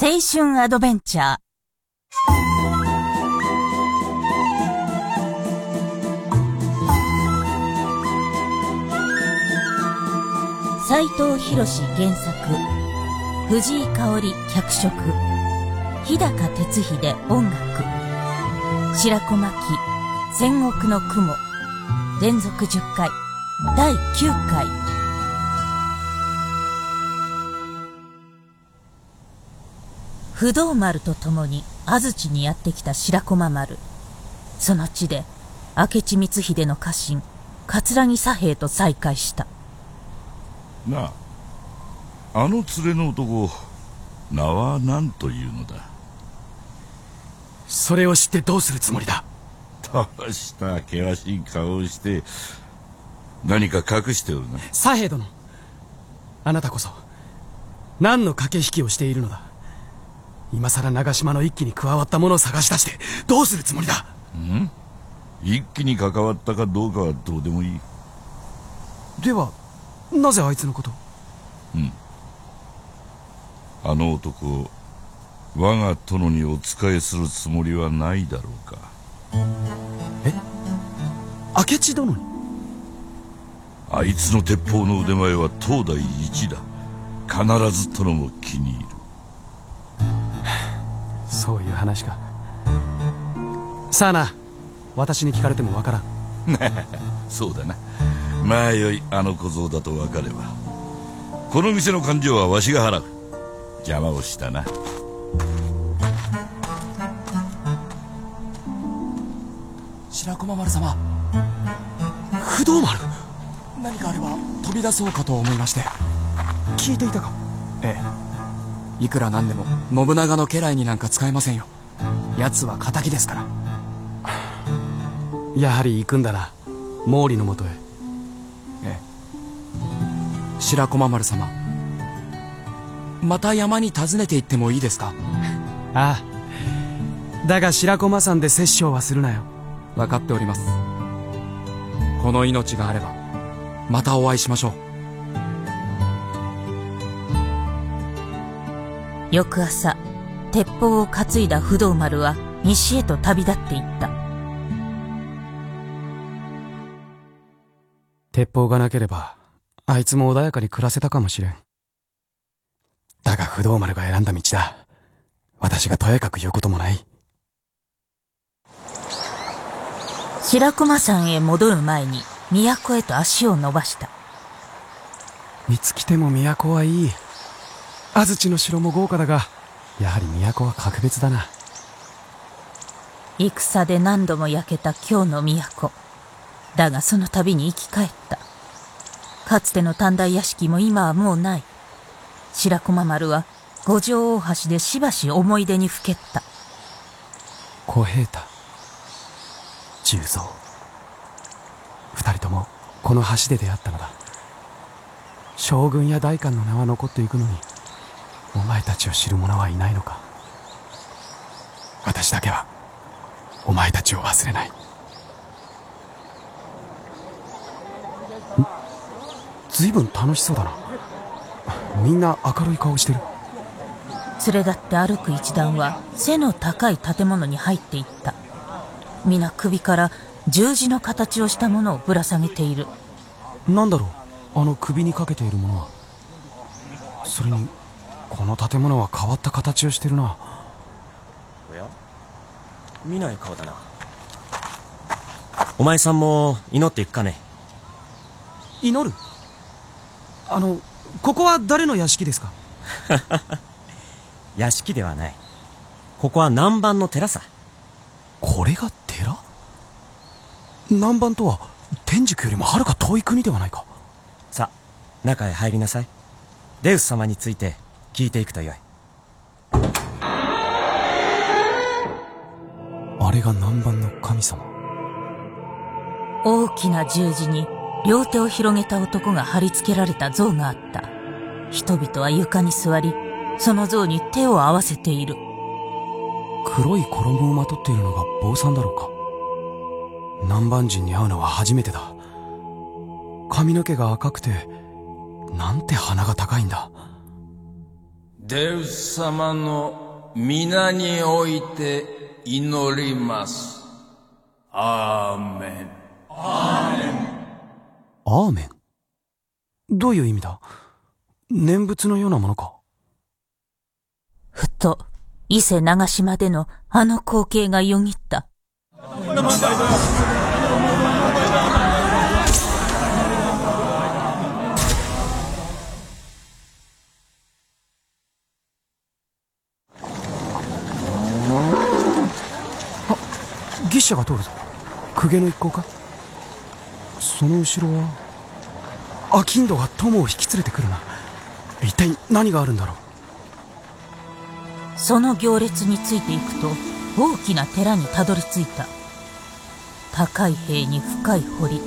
青春アドベンチャー。斉藤博原作。藤井香織脚色。日高哲秀音楽。白子巻。戦国の雲。連続10回。第9回。不動丸と共に安土にやってきた白駒丸。その地で明智光秀の家臣桂木左平と再会した。なああの連れの男名は何というのだ？それを知ってどうするつもりだ？たした険しい顔をして何か隠しておるな。左平殿あなたこそ何の駆け引きをしているのだ？今さら長島の一気に加わった者を探し出してどうするつもりだ？ん？一気に関わったかどうかはどうでもいい。ではなぜあいつのことあの男を我が殿にお仕えするつもりはないだろうか。明智殿に？あいつの鉄砲の腕前は当代一だ。必ず殿も気に入るそういう話か。さあな私に聞かれてもわからん。そうだな。まあよいあの小僧だと分かればこの店の勘定はわしが払う。邪魔をしたな。白駒丸様。不動丸？何かあれば飛び出そうかと思いまして。聞いていたか？ええいくらなんでも信長の家来になんか使えませんよ。奴は敵ですから。やはり行くんだな。毛利のもとへ。ええ。白駒丸様。また山に訪ねて行ってもいいですか？ああ。だが白駒山で殺生はするなよ。分かっております。この命があればまたお会いしましょう翌朝鉄砲を担いだ不動丸は西へと旅立っていった。鉄砲がなければあいつも穏やかに暮らせたかもしれん。だが不動丸が選んだ道だ。私がとやかく言うこともない。白駒山へ戻る前に都へと足を伸ばした。三月ても都はいい安土の城も豪華だがやはり都は格別だな。戦で何度も焼けた京の都。だがその度に生き返った。かつての短大屋敷も今はもうない。白駒丸は五条大橋でしばし思い出にふけった。小平太。十三二人ともこの橋で出会ったのだ。将軍や代官の名は残っていくのにお前たちを知る者はいないのか？私だけはお前たちを忘れない。ん随分楽しそうだな。みんな明るい顔してる。連れ立って歩く一団は背の高い建物に入っていった。皆首から十字の形をしたものをぶら下げている。なんだろう？あの首にかけているものは。それにこの建物は変わった形をしてるな。おや？見ない顔だな。お前さんも祈っていくかね。祈る？あのここは誰の屋敷ですか？屋敷ではない。ここは南蛮の寺さ。これが寺？南蛮とは天竺よりもはるか遠い国ではないか。さ中へ入りなさい。デウス様について聞いていくとよい。あれが南蛮の神様。大きな十字に両手を広げた男が貼り付けられた像があった。人々は床に座りその像に手を合わせている。黒い衣をまとっているのが坊さんだろうか。南蛮人に会うのは初めてだ。髪の毛が赤くてなんて鼻が高いんだデウス様の皆において祈ります。アーメン。アーメン？どういう意味だ？念仏のようなものかふと、伊勢長島でのあの光景がよぎった。牛車が通るぞ。公家の一行か？その後ろはアキンドが友を引き連れてくるな。一体何があるんだろう？その行列についていくと、大きな寺にたどり着いた。高い塀に深い堀。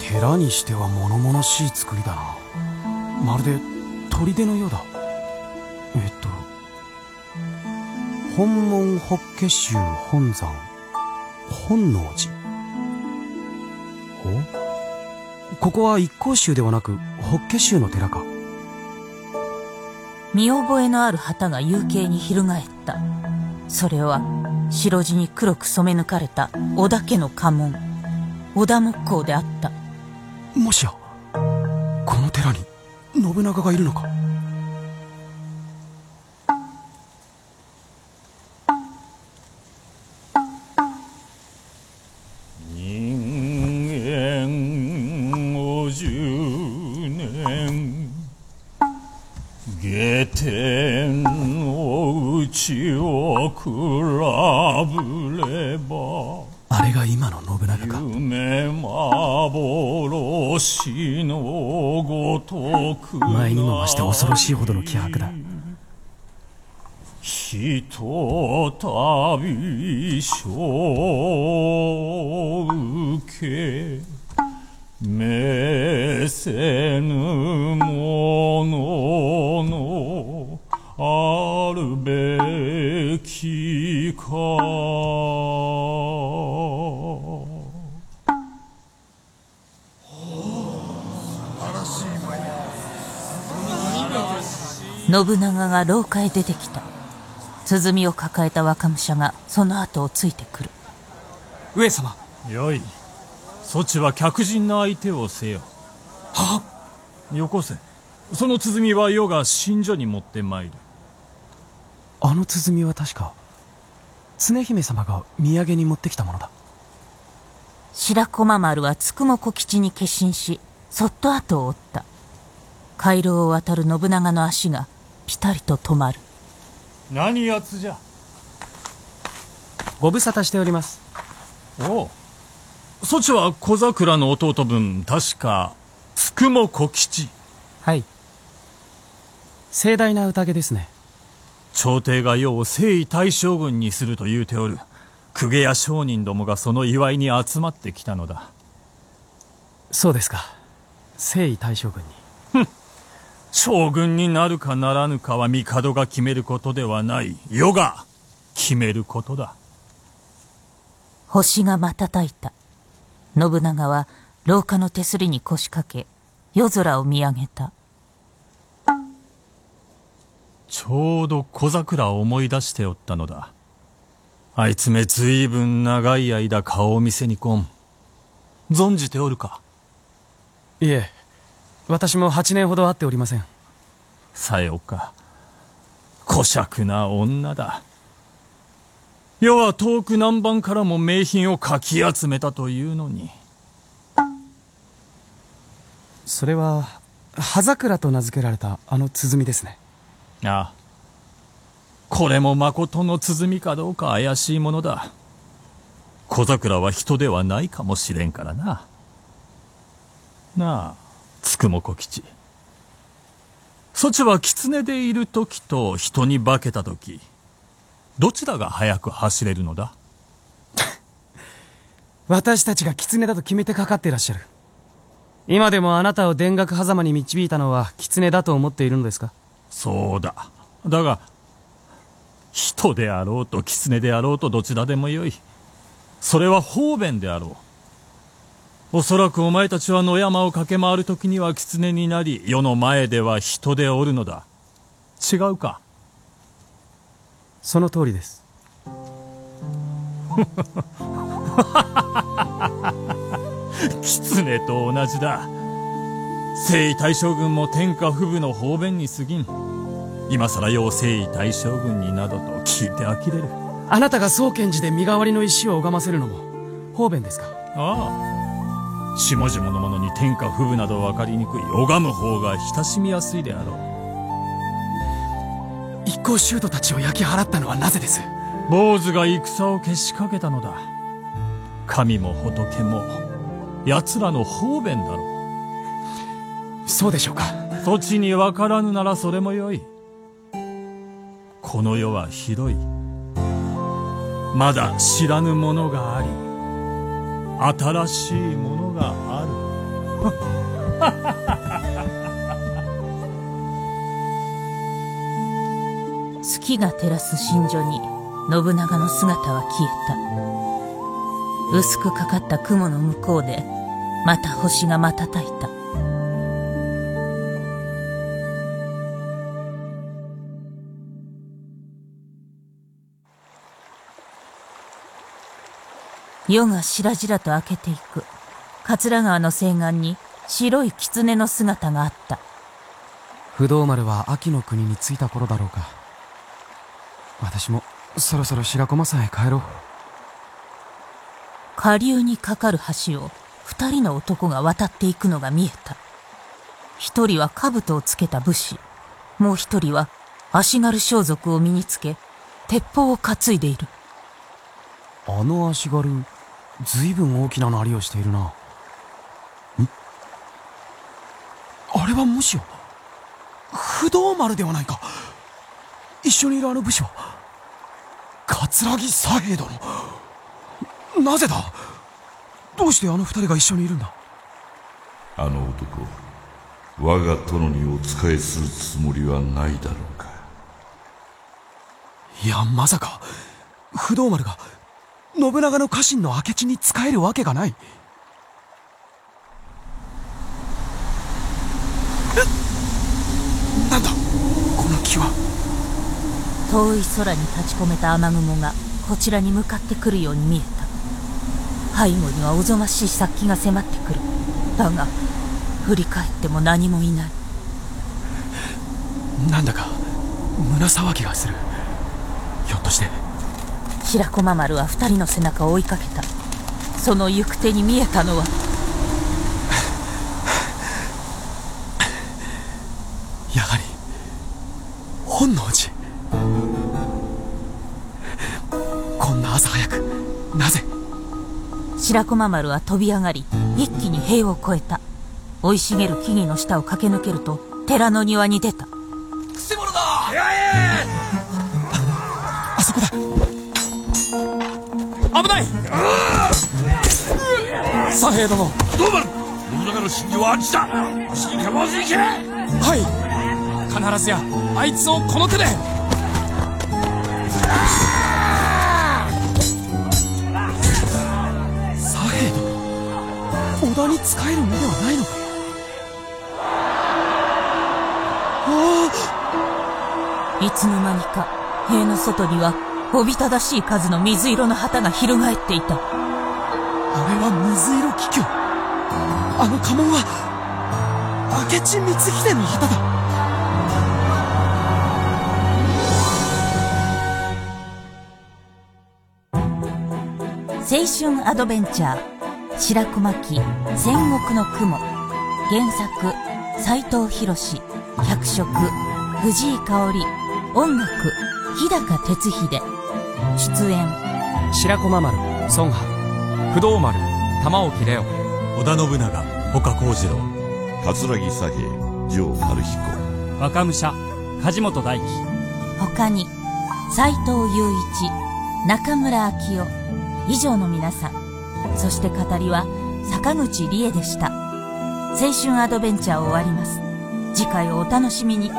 寺にしては物々しい作りだな。まるで砦のようだ。えっと本門法華宗本山本能寺。おここは一向宗ではなく法華宗の寺か。見覚えのある旗が夕景に翻った。それは、白地に黒く染め抜かれた織田家の家紋、織田木工であった。もしやこの寺に信長がいるのか？幻のごとく前にも増して恐ろしいほどの気迫だ。ひとたび小受け召せぬもののあるべきか信長が廊下へ出てきた。鼓を抱えた若武者がその後をついてくる。上様。よい。そちは客人の相手をせよ。は？よこせ。その鼓は余が寝所に持って参る。あの鼓は確か常姫様が土産に持ってきたものだ。白駒丸はつくも小吉に決心し、そっと後を追った。回廊を渡る信長の足がピタリと止まる。何やつじゃ。ご無沙汰しております。おう。そちは小桜の弟分確かつくも小吉。はい。盛大な宴ですね。朝廷が世を征夷大将軍にすると言うておる公家や商人どもがその祝いに集まってきたのだ。そうですか。征夷大将軍に将軍になるかならぬかは帝が決めることではない。世が決めることだ。星が瞬いた。信長は廊下の手すりに腰掛け、夜空を見上げた。ちょうど小桜を思い出しておったのだ。あいつめずいぶん長い間顔を見せにこん。存じておるか？いえ私も8年ほど会っておりません。さようか。小尺な女だ。世は遠く南蛮からも名品をかき集めたというのに。それは葉桜と名付けられたあの鼓ですね。ああ。これも誠の鼓かどうか怪しいものだ。小桜は人ではないかもしれんからな。なあつくも小吉そちは狐でいる時と人に化けた時どちらが早く走れるのだ？私たちが狐だと決めてかかっていらっしゃる。今でもあなたを田楽狭間に導いたのは狐だと思っているのですか？そうだ。だが人であろうと狐であろうとどちらでもよい。それは方便であろうおそらくお前たちは野山を駆け回る時には狐になり世の前では人でおるのだ。違うか。その通りです。狐と同じだ。征夷大将軍も天下不武の方便に過ぎん。今さらよう征夷大将軍になどと聞いて呆れる。あなたが宗賢寺で身代わりの石を拝ませるのも方便ですか？ああ下々の者に天下不武など分かりにくい拝む方が親しみやすいであろう。一向宗徒たちを焼き払ったのはなぜです？坊主が戦をけしかけたのだ。神も仏も奴らの方便だろう。そうでしょうか。土地に分からぬならそれもよい。この世は広い。まだ知らぬものがあり新しいものがある。月が照らす真珠に信長の姿は消えた。薄くかかった雲の向こうでまた星が瞬いた。夜がしらじらと明けていく。桂川の西岸に白い狐の姿があった。不動丸は秋の国に着いた頃だろうか。私もそろそろ白駒山へ帰ろう。下流にかかる橋を二人の男が渡っていくのが見えた。一人は兜をつけた武士。もう一人は足軽装束を身につけ鉄砲を担いでいる。あの足軽ずいぶん大きななりをしているな。ん？あれはもしや、不動丸ではないか。一緒にいるあの武士は、桂木左平殿。なぜだ？どうしてあの二人が一緒にいるんだ？あの男、我が殿にお仕えするつもりはないだろうか。いや、まさか、不動丸が信長の家臣の明智に仕えるわけがない。なんだ？この木は。遠い空に立ち込めた雨雲がこちらに向かってくるように見えた。背後にはおぞましい殺気が迫ってくる。だが振り返っても何もいない。なんだか胸騒ぎがする。ひょっとして白駒丸は二人の背中を追いかけた。その行く手に見えたのは。やはり本能寺。こんな朝早くなぜ？白駒丸は飛び上がり一気に塀を越えた。生い茂る木々の下を駆け抜けると寺の庭に出た。くせ者だ！あ危ない。左平殿。どうなる？信長の真珠はあっちだ。足に構わず行け。はい。必ずやあいつをこの手で。左平殿織田に仕える身ではないのか。いつの間にか塀の外にはおびただしい数の水色の旗が翻っていた。あれは水色桔梗あの家紋は明智光秀の旗だ。青春アドベンチャー白駒記戦国の雲。原作斎藤博脚色藤井香織。音楽日高哲秀出演。白駒丸孫波。不動丸玉置レオ織田信長岡幸次郎。桂木左平城春彦。若武者梶本大輝他に斎藤雄一中村昭夫以上の皆さん。そして語りは坂口理恵でした。青春アドベンチャーを終わります。次回をお楽しみに